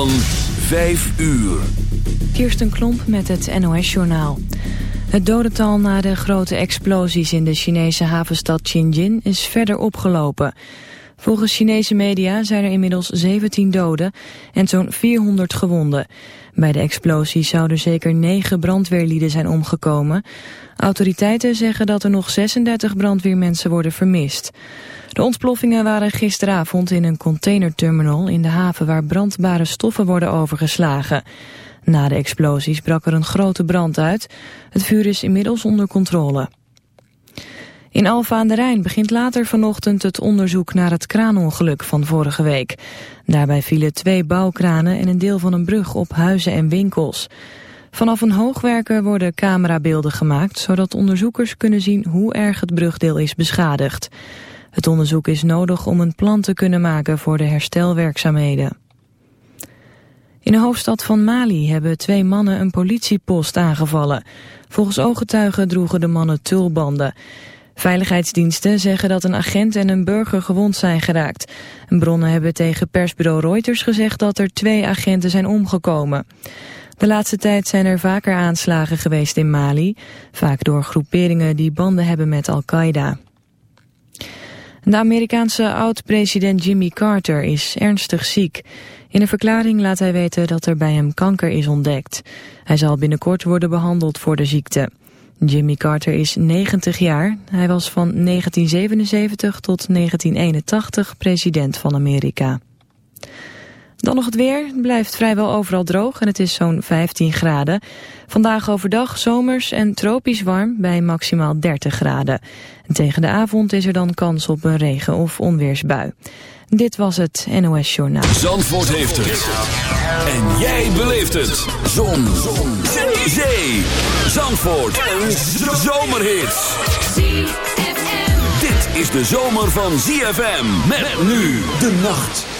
van 5 uur. Kirsten Klomp met het NOS-journaal. Het dodental na de grote explosies in de Chinese havenstad Tianjin is verder opgelopen. Volgens Chinese media zijn er inmiddels 17 doden en zo'n 400 gewonden. Bij de explosies zouden zeker 9 brandweerlieden zijn omgekomen. Autoriteiten zeggen dat er nog 36 brandweermensen worden vermist. De ontploffingen waren gisteravond in een containerterminal in de haven waar brandbare stoffen worden overgeslagen. Na de explosies brak er een grote brand uit. Het vuur is inmiddels onder controle. In Alfa aan de Rijn begint later vanochtend het onderzoek naar het kraanongeluk van vorige week. Daarbij vielen twee bouwkranen en een deel van een brug op huizen en winkels. Vanaf een hoogwerker worden camerabeelden gemaakt, zodat onderzoekers kunnen zien hoe erg het brugdeel is beschadigd. Het onderzoek is nodig om een plan te kunnen maken voor de herstelwerkzaamheden. In de hoofdstad van Mali hebben twee mannen een politiepost aangevallen. Volgens ooggetuigen droegen de mannen tulbanden. Veiligheidsdiensten zeggen dat een agent en een burger gewond zijn geraakt. Bronnen hebben tegen persbureau Reuters gezegd dat er twee agenten zijn omgekomen. De laatste tijd zijn er vaker aanslagen geweest in Mali, vaak door groeperingen die banden hebben met Al-Qaeda. De Amerikaanse oud-president Jimmy Carter is ernstig ziek. In een verklaring laat hij weten dat er bij hem kanker is ontdekt. Hij zal binnenkort worden behandeld voor de ziekte. Jimmy Carter is 90 jaar. Hij was van 1977 tot 1981 president van Amerika. Dan nog het weer. Het blijft vrijwel overal droog en het is zo'n 15 graden. Vandaag overdag zomers en tropisch warm bij maximaal 30 graden. En tegen de avond is er dan kans op een regen- of onweersbui. Dit was het NOS Journaal. Zandvoort heeft het. En jij beleeft het. Zon. Zon. Zee. Zandvoort. Een zomerhit. Dit is de zomer van ZFM. Met nu de nacht.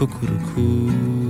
Kukuruku.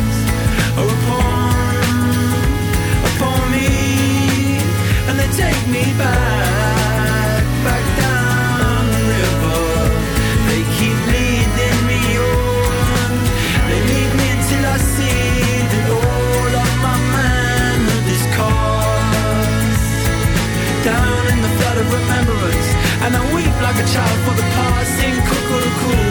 take me back, back down the river. They keep leading me on. They lead me until I see that all of my cast down in the flood of remembrance. And I weep like a child for the past. Sing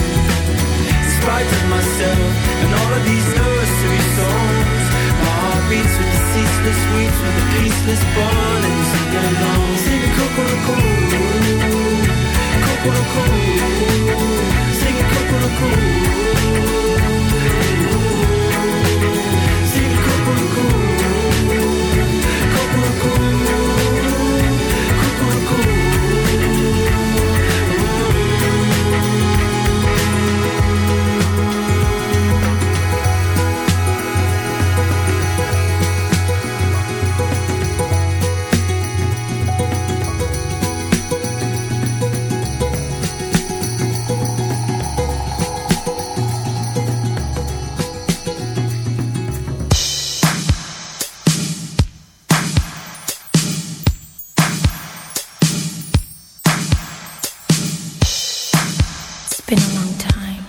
spite of myself and all of these nursery songs. My heart beats with the ceaseless weeds, with the peaceless burning to belong. Sing cuckoo-cuckoo, cuckoo-cuckoo, sing cuckoo-cuckoo. Been a long time.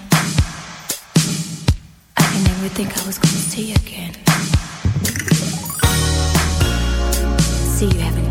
I never think I was gonna see you again. See, you haven't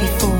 before.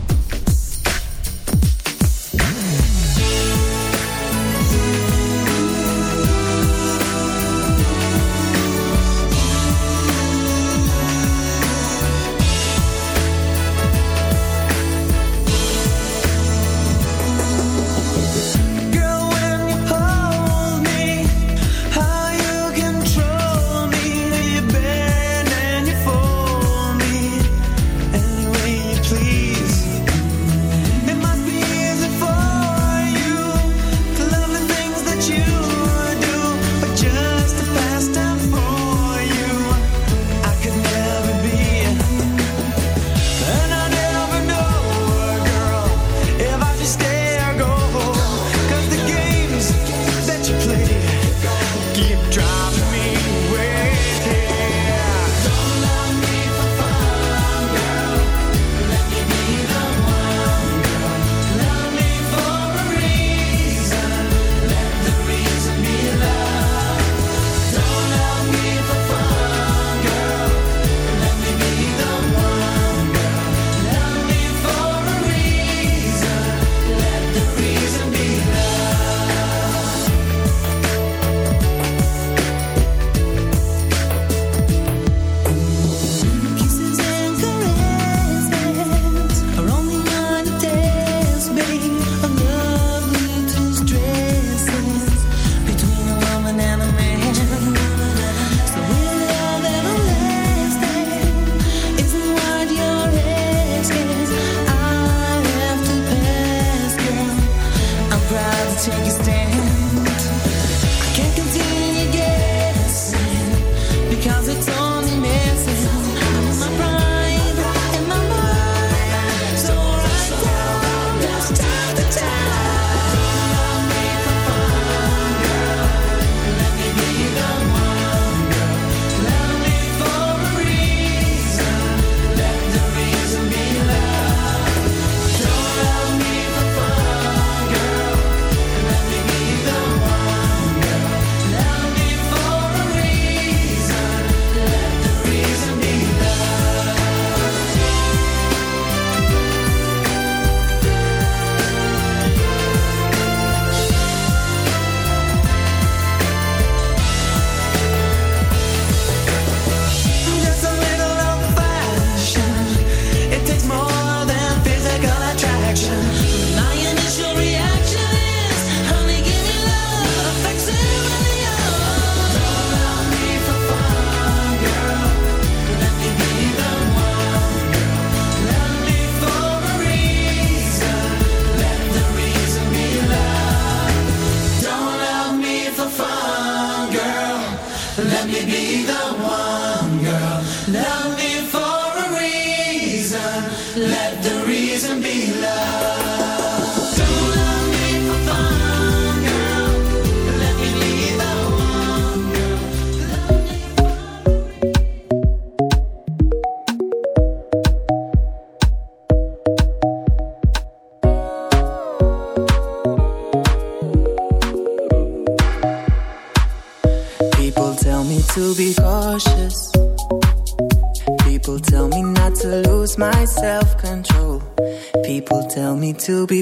To be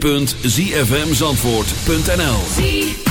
www.zfmzandvoort.nl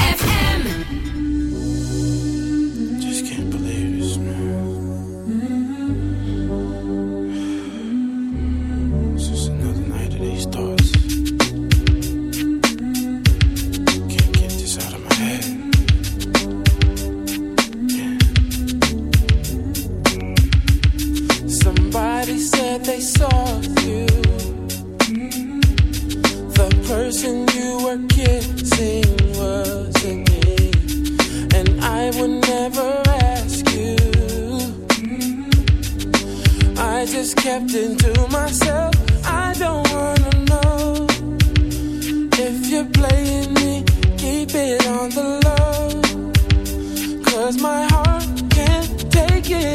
Yeah.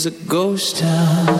is a ghost town.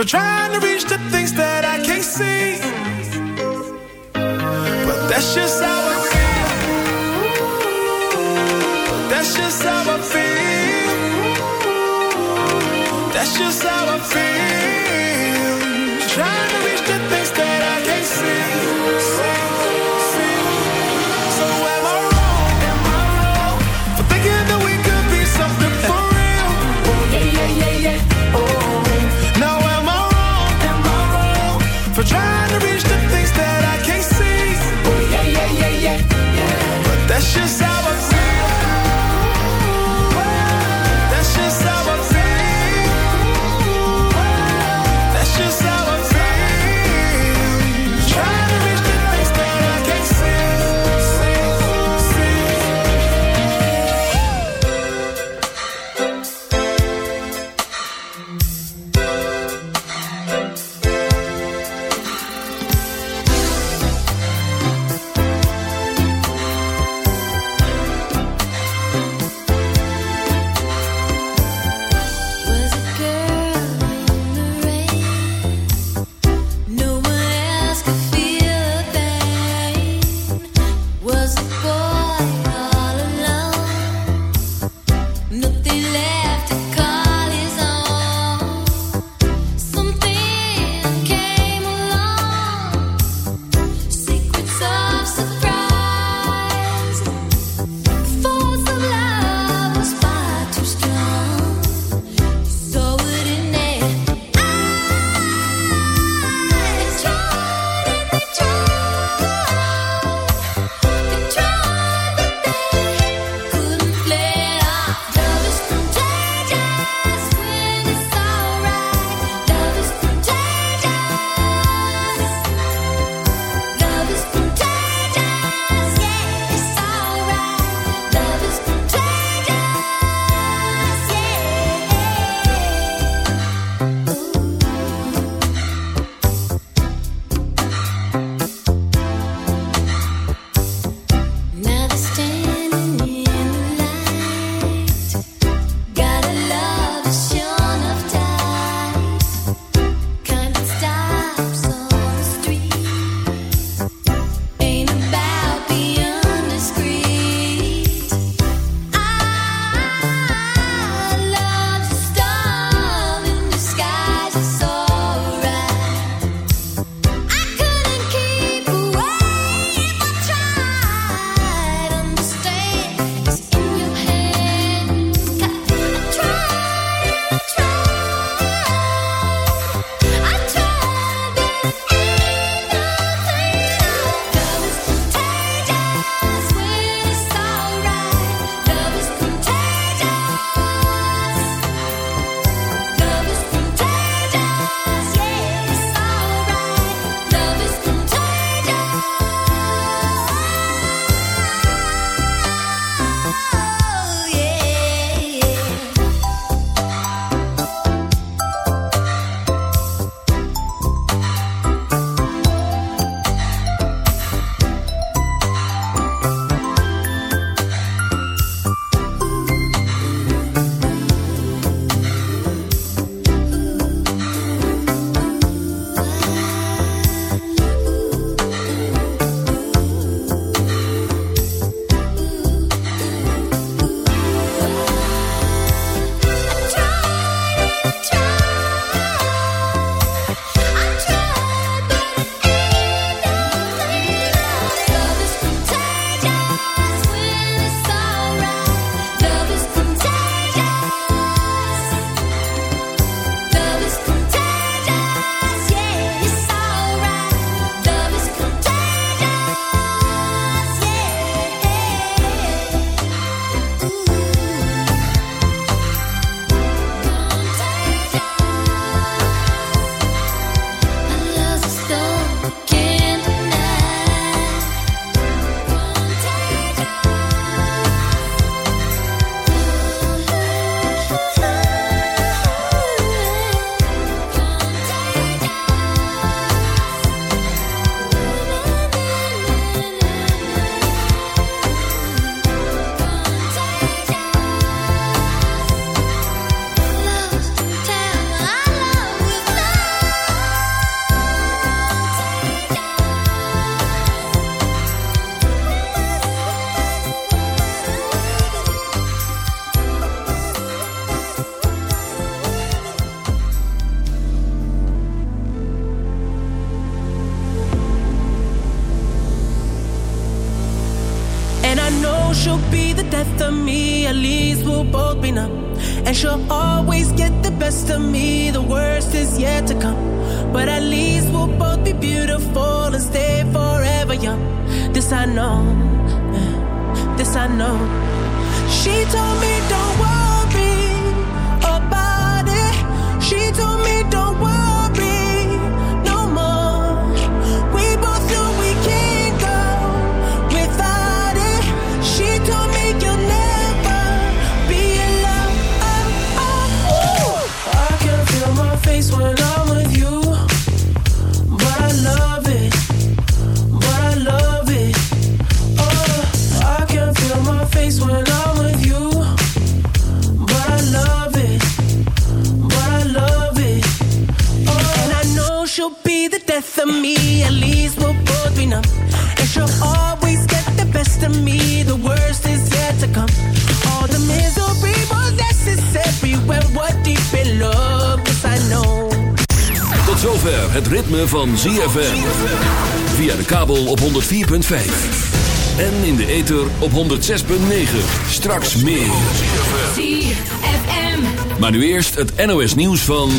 For trying to reach the beautiful and stay forever young. This I know. Eh, this I know. She told me don't worry about it. She told me don't worry of me. At least we'll both be numb. And she'll always get the best of me. The worst is yet to come. All the misery was necessary when we're deep in love. Yes, I know. Tot zover het ritme van ZFM. Via de kabel op 104.5. En in de ether op 106.9. Straks meer. ZFM. Maar nu eerst het NOS nieuws van...